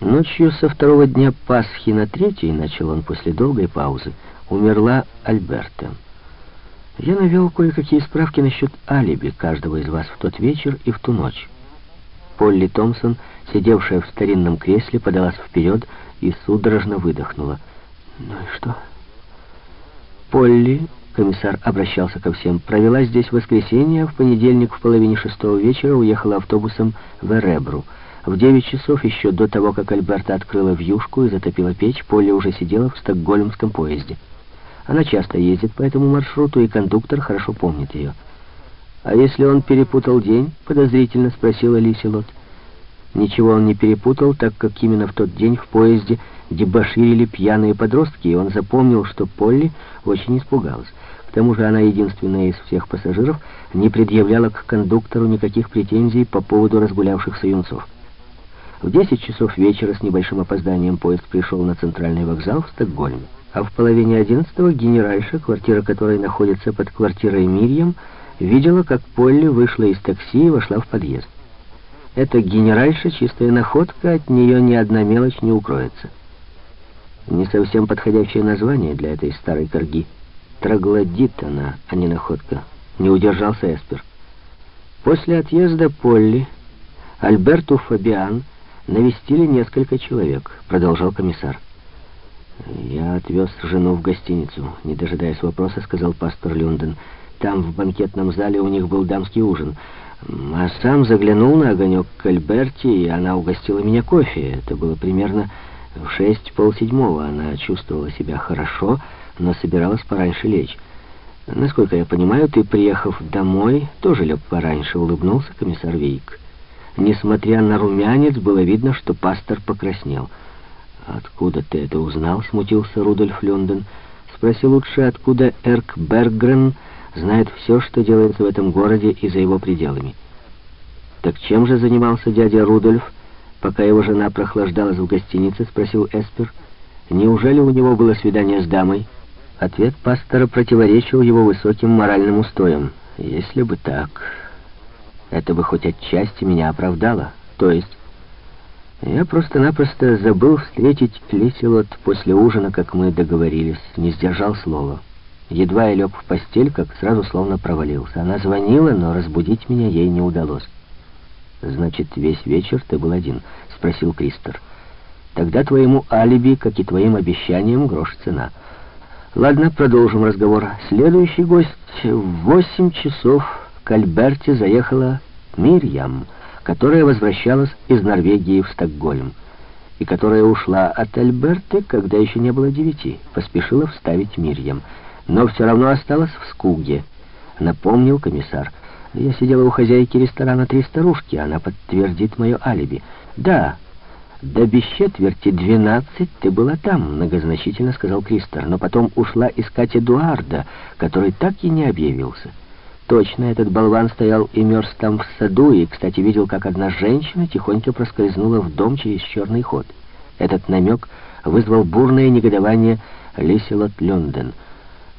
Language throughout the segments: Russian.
Ночью со второго дня Пасхи на третий, начал он после долгой паузы, умерла Альберта. Я навел кое-какие справки насчет алиби каждого из вас в тот вечер и в ту ночь. Полли Томпсон, сидевшая в старинном кресле, подалась вперед и судорожно выдохнула. «Ну и что?» Полли, комиссар обращался ко всем, провела здесь воскресенье, в понедельник в половине шестого вечера уехала автобусом в Эребру. В девять часов, еще до того, как Альберта открыла вьюшку и затопила печь, Полли уже сидела в стокгольмском поезде. Она часто ездит по этому маршруту, и кондуктор хорошо помнит ее. «А если он перепутал день?» — подозрительно спросила Лиселот. Ничего он не перепутал, так как именно в тот день в поезде дебоширили пьяные подростки, и он запомнил, что Полли очень испугалась. К тому же она единственная из всех пассажиров не предъявляла к кондуктору никаких претензий по поводу разгулявшихся юнцов. В 10 часов вечера с небольшим опозданием поезд пришел на центральный вокзал в Стокгольме а в половине одиннадцатого генеральша, квартира которой находится под квартирой Мирьям, видела, как Полли вышла из такси и вошла в подъезд. Эта генеральша чистая находка, от нее ни одна мелочь не укроется. Не совсем подходящее название для этой старой корги. Троглодит она, а не находка. Не удержался Эспер. После отъезда Полли Альберту Фабиан навестили несколько человек, продолжал комиссар. «Я отвез жену в гостиницу», — не дожидаясь вопроса, сказал пастор Люнден. «Там, в банкетном зале, у них был дамский ужин. А сам заглянул на огонек к Альберти, и она угостила меня кофе. Это было примерно в шесть полседьмого. Она чувствовала себя хорошо, но собиралась пораньше лечь. Насколько я понимаю, ты, приехав домой, тоже лег пораньше», — улыбнулся комиссар Вейк. Несмотря на румянец, было видно, что пастор покраснел. «Откуда ты это узнал?» — смутился Рудольф Лондон. «Спроси лучше, откуда Эрк Бергрен знает все, что делается в этом городе и за его пределами». «Так чем же занимался дядя Рудольф, пока его жена прохлаждалась в гостинице?» — спросил Эспер. «Неужели у него было свидание с дамой?» Ответ пастора противоречил его высоким моральным устоям. «Если бы так, это бы хоть отчасти меня оправдало. То есть...» Я просто-напросто забыл встретить Лиселот после ужина, как мы договорились, не сдержал слова. Едва я лег в постель, как сразу словно провалился. Она звонила, но разбудить меня ей не удалось. «Значит, весь вечер ты был один?» — спросил Кристер. «Тогда твоему алиби, как и твоим обещаниям, грош цена». «Ладно, продолжим разговор. Следующий гость в восемь часов к Альберте заехала Мирьям» которая возвращалась из Норвегии в Стокгольм, и которая ушла от Альберты, когда еще не было девяти, поспешила вставить Мирьям, но все равно осталась в Скуге, напомнил комиссар. Я сидела у хозяйки ресторана «Три старушки», она подтвердит мое алиби. «Да, до без четверти двенадцать ты была там», — многозначительно сказал Кристер, но потом ушла искать Эдуарда, который так и не объявился. Точно, этот болван стоял и мерз там в саду, и, кстати, видел, как одна женщина тихонько проскользнула в дом через черный ход. Этот намек вызвал бурное негодование Лиселот Лондон.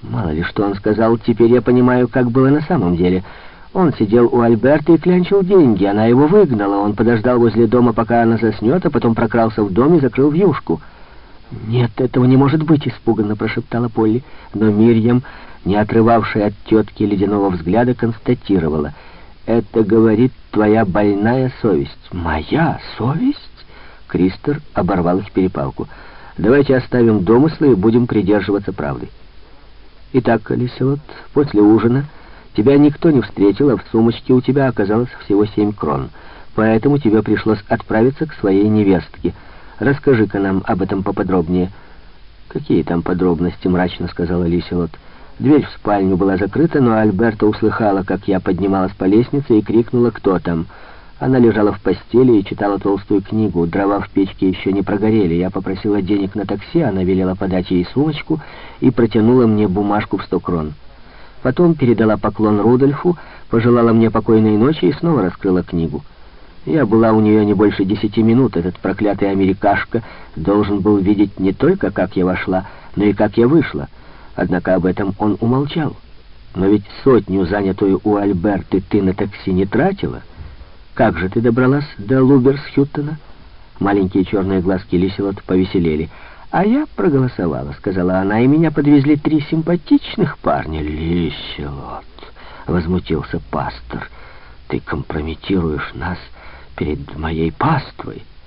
Мало ли что он сказал, теперь я понимаю, как было на самом деле. Он сидел у Альберта и клянчил деньги, она его выгнала. Он подождал возле дома, пока она заснет, а потом прокрался в дом и закрыл вьюшку. «Нет, этого не может быть», — испуганно прошептала Полли. Но Мирьям не отрывавшая от тетки ледяного взгляда, констатировала. «Это, говорит, твоя больная совесть». «Моя совесть?» Кристер оборвал их перепалку. «Давайте оставим домыслы и будем придерживаться правды». «Итак, Лиселот, после ужина тебя никто не встретил, а в сумочке у тебя оказалось всего семь крон. Поэтому тебе пришлось отправиться к своей невестке. Расскажи-ка нам об этом поподробнее». «Какие там подробности?» — мрачно сказала Лиселот. Дверь в спальню была закрыта, но Альберта услыхала, как я поднималась по лестнице и крикнула «Кто там?». Она лежала в постели и читала толстую книгу. Дрова в печке еще не прогорели. Я попросила денег на такси, она велела подать ей сумочку и протянула мне бумажку в сто крон. Потом передала поклон Рудольфу, пожелала мне покойной ночи и снова раскрыла книгу. Я была у нее не больше десяти минут. Этот проклятый америкашка должен был видеть не только, как я вошла, но и как я вышла. Однако об этом он умолчал. Но ведь сотню, занятую у Альберты, ты на такси не тратила. Как же ты добралась до Луберсхюттена? Маленькие черные глазки Лиселот повеселели. «А я проголосовала», — сказала она, — «и меня подвезли три симпатичных парня». «Лиселот», — возмутился пастор, — «ты компрометируешь нас перед моей паствой».